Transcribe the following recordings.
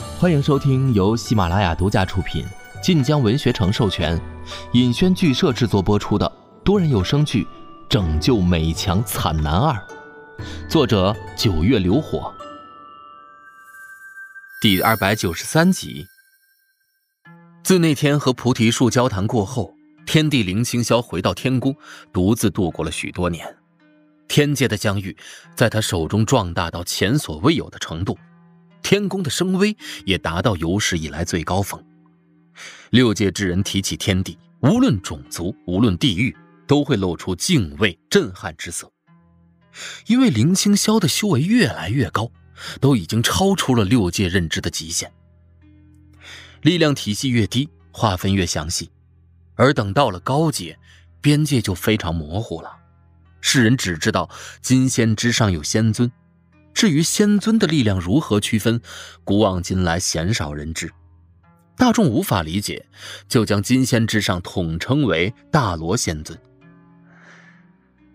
欢迎收听由喜马拉雅独家出品、晋江文学城授权、尹轩剧社制作播出的多人有声剧《拯救美强惨男二》，作者九月流火，第二百九十三集。自那天和菩提树交谈过后，天帝林清霄回到天宫，独自度过了许多年。天界的疆域，在他手中壮大到前所未有的程度，天宫的声威也达到有史以来最高峰。六界之人提起天地，无论种族，无论地域，都会露出敬畏、震撼之色。因为林清霄的修为越来越高，都已经超出了六界认知的极限。力量体系越低，划分越详细，而等到了高阶，边界就非常模糊了。世人只知道金仙之上有仙尊，至于仙尊的力量如何区分，古往今来鲜少人知，大众无法理解，就将金仙之上统称为大罗仙尊。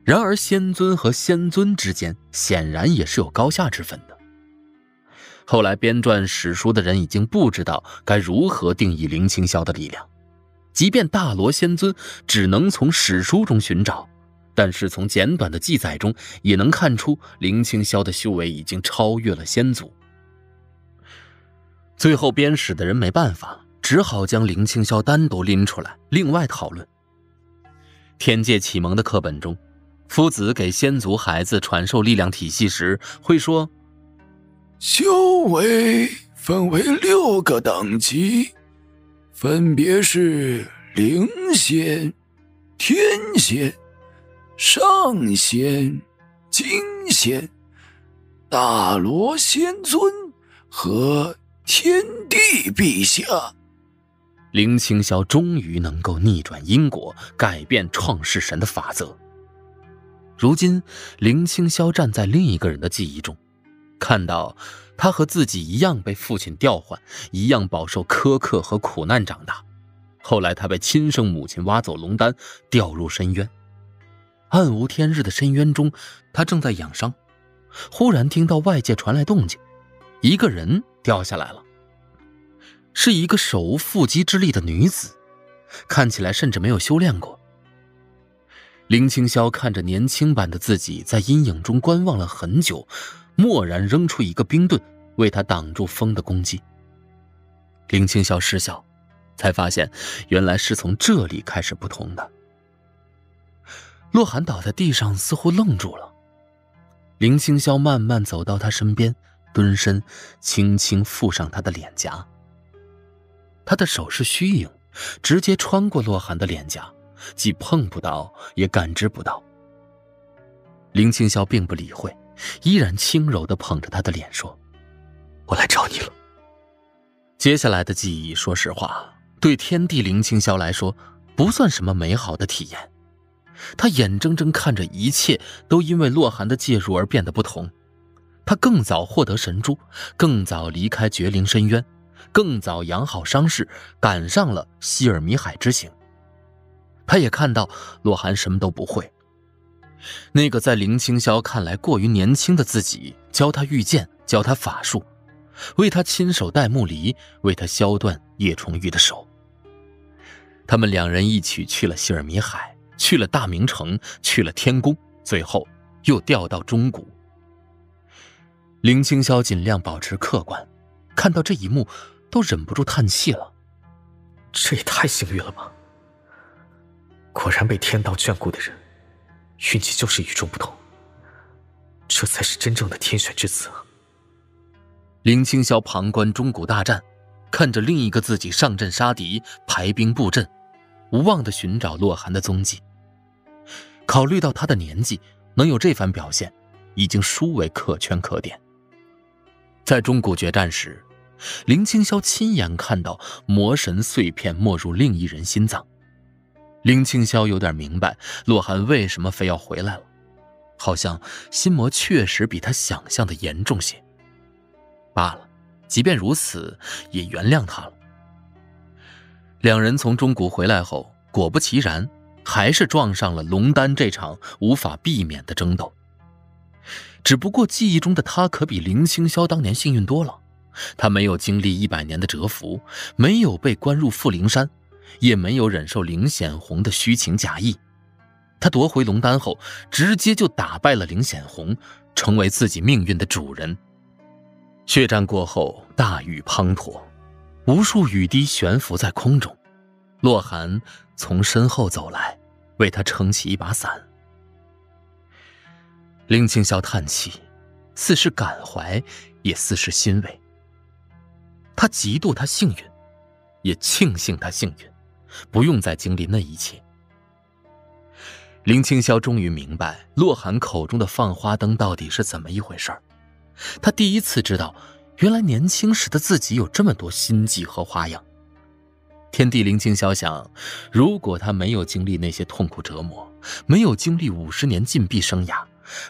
然而，仙尊和仙尊之间显然也是有高下之分的。后来编撰史书的人已经不知道该如何定义林清霄的力量，即便大罗仙尊只能从史书中寻找。但是从简短的记载中也能看出，林清霄的修为已经超越了仙祖。最后编史的人没办法，只好将林清霄单独拎出来，另外讨论。天界启蒙的课本中，夫子给仙族孩子传授力量体系时会说：“修为分为六个等级，分别是灵仙、天仙。”上仙、金仙、大罗仙尊和天帝陛下，林清霄终于能够逆转因果，改变创世神的法则。如今，林清霄站在另一个人的记忆中，看到他和自己一样被父亲调换，一样饱受苛刻和苦难长大。后来，他被亲生母亲挖走龙丹，掉入深渊。暗无天日的深渊中，他正在养伤，忽然听到外界传来动静，一个人掉下来了。是一个手无缚鸡之力的女子，看起来甚至没有修炼过。林清霄看着年轻版的自己，在阴影中观望了很久，蓦然扔出一个冰盾，为他挡住风的攻击。林清霄失笑，才发现原来是从这里开始不同的。洛寒倒在地上，似乎愣住了。林清霄慢慢走到他身边，蹲身，轻轻附上他的脸颊。他的手是虚影，直接穿过洛寒的脸颊，既碰不到，也感知不到。林清霄并不理会，依然轻柔地捧着他的脸说：“我来找你了。”接下来的记忆，说实话，对天地林清霄来说，不算什么美好的体验。他眼睁睁看着一切都因为洛寒的介入而变得不同，他更早获得神珠，更早离开绝灵深渊，更早养好伤势，赶上了希尔米海之行。他也看到洛寒什么都不会，那个在林清霄看来过于年轻的自己，教他御剑，教他法术，为他亲手戴木离，为他削断叶重玉的手。他们两人一起去了希尔米海。去了大明城，去了天宫，最后又调到中谷。林清霄尽量保持客观，看到这一幕，都忍不住叹气了。这也太幸运了吧！果然被天道眷顾的人，运气就是与众不同。这才是真正的天选之子啊！林清霄旁观中古大战，看着另一个自己上阵杀敌，排兵布阵。无望的寻找洛寒的踪迹。考虑到他的年纪，能有这番表现，已经殊为可圈可点。在中古决战时，林清霄亲眼看到魔神碎片没入另一人心脏。林清霄有点明白洛寒为什么非要回来了，好像心魔确实比他想象的严重些。罢了，即便如此，也原谅他了。两人从中谷回来后，果不其然，还是撞上了龙丹这场无法避免的争斗。只不过记忆中的他可比林清霄当年幸运多了，他没有经历一百年的蛰伏，没有被关入富灵山，也没有忍受林显红的虚情假意。他夺回龙丹后，直接就打败了林显红，成为自己命运的主人。血战过后，大雨滂沱，无数雨滴悬浮在空中。洛寒从身后走来，为他撑起一把伞。林青霄叹气，似是感怀，也似是欣慰。他嫉妒他幸运，也庆幸他幸运，不用再经历那一切。林青霄终于明白洛寒口中的放花灯到底是怎么一回事儿他第一次知道，原来年轻时的自己有这么多心计和花样。天地林青霄想，如果他没有经历那些痛苦折磨，没有经历五十年禁闭生涯，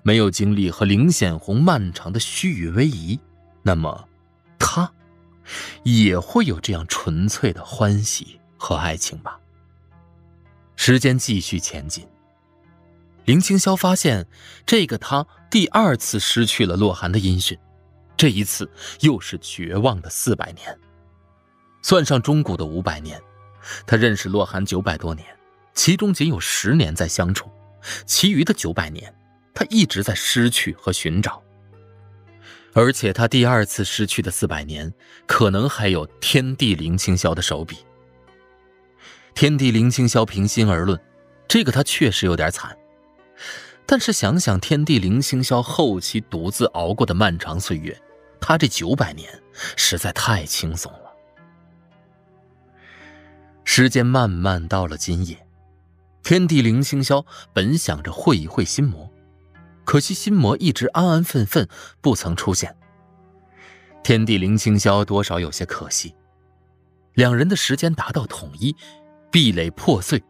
没有经历和林显红漫长的虚与委蛇，那么，他，也会有这样纯粹的欢喜和爱情吧。时间继续前进。林青霄发现，这个他第二次失去了洛寒的音讯，这一次又是绝望的四百年。算上中古的五百年，他认识洛寒九百多年，其中仅有十年在相处，其余的九百年，他一直在失去和寻找。而且他第二次失去的四百年，可能还有天地林青霄的手笔。天地林青霄，平心而论，这个他确实有点惨。但是想想天地灵星霄后期独自熬过的漫长岁月，他这九百年实在太轻松了。时间慢慢到了今夜，天地灵星霄本想着会一会心魔，可惜心魔一直安安分分不曾出现。天地灵星霄多少有些可惜，两人的时间达到统一，壁垒破碎，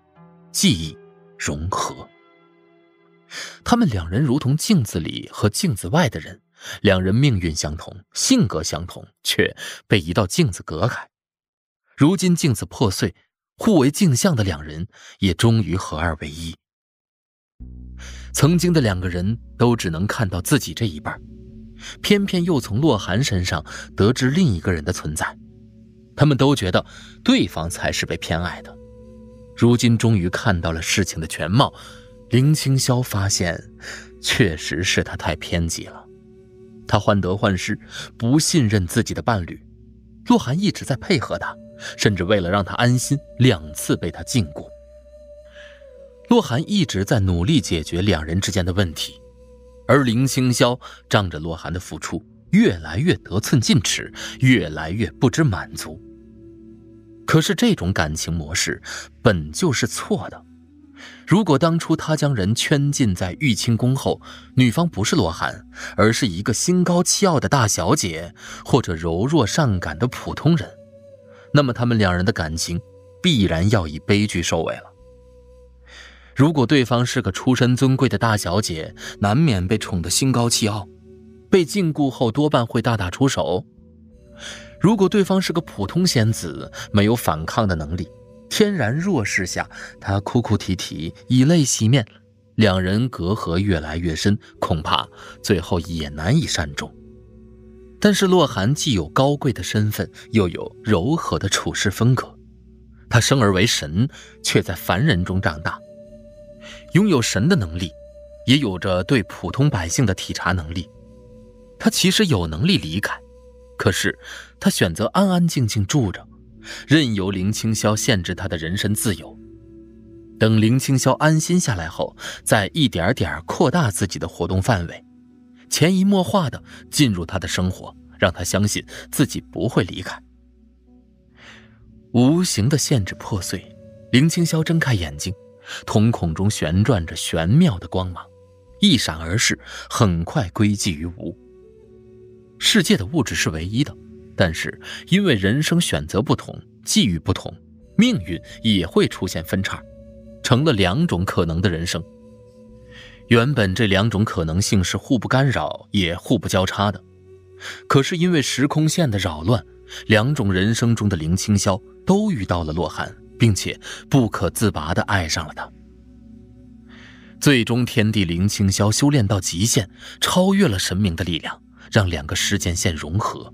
记忆融合。他们两人如同镜子里和镜子外的人，两人命运相同，性格相同，却被一道镜子隔开。如今镜子破碎，互为镜像的两人也终于合二为一。曾经的两个人都只能看到自己这一半，偏偏又从洛寒身上得知另一个人的存在，他们都觉得对方才是被偏爱的。如今终于看到了事情的全貌。林青霄发现，确实是他太偏激了。他患得患失，不信任自己的伴侣。洛寒一直在配合他，甚至为了让他安心，两次被他禁锢。洛寒一直在努力解决两人之间的问题，而林青霄仗着洛寒的付出，越来越得寸进尺，越来越不知满足。可是这种感情模式本就是错的。如果当初他将人圈禁在玉清宫后，女方不是罗涵，而是一个心高气傲的大小姐，或者柔弱善感的普通人，那么他们两人的感情必然要以悲剧收尾了。如果对方是个出身尊贵的大小姐，难免被宠得心高气傲，被禁锢后多半会大打出手；如果对方是个普通仙子，没有反抗的能力。天然弱势下，他哭哭啼啼，以泪洗面，两人隔阂越来越深，恐怕最后也难以善终。但是洛寒既有高贵的身份，又有柔和的处事风格。他生而为神，却在凡人中长大，拥有神的能力，也有着对普通百姓的体察能力。他其实有能力离开，可是他选择安安静静住着。任由林青霄限制他的人身自由，等林青霄安心下来后，再一点点扩大自己的活动范围，潜移默化的进入他的生活，让他相信自己不会离开。无形的限制破碎，林青霄睁开眼睛，瞳孔中旋转着玄妙的光芒，一闪而逝，很快归寂于无。世界的物质是唯一的。但是，因为人生选择不同，际遇不同，命运也会出现分叉，成了两种可能的人生。原本这两种可能性是互不干扰，也互不交叉的，可是因为时空线的扰乱，两种人生中的林青霄都遇到了洛寒，并且不可自拔地爱上了他。最终，天地林青霄修炼到极限，超越了神明的力量，让两个时间线融合。